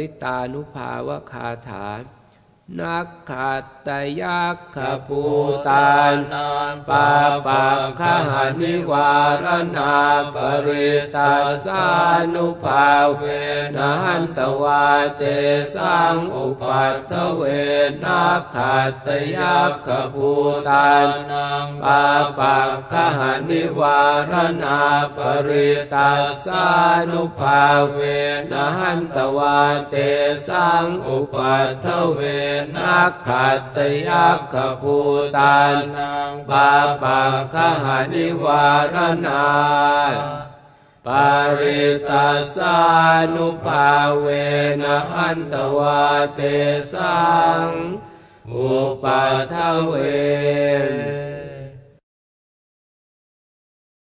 ริตานุภาวคาถา นักขัตตยักขภูตานังปาปักขหานิวารณาปริตาสานุภาเวนันตวาเตสังอุปัตถเวนักขัตตยักขภูตานังปาปักขหานิวารณาปริตาสานุภาเวนันตวาเตสังอุปัตถเวนักขัตตยักขภูตานังบาปขหานิวารณาปาริตาสานุภาเวนะอันตวาเตสังอุปัทเว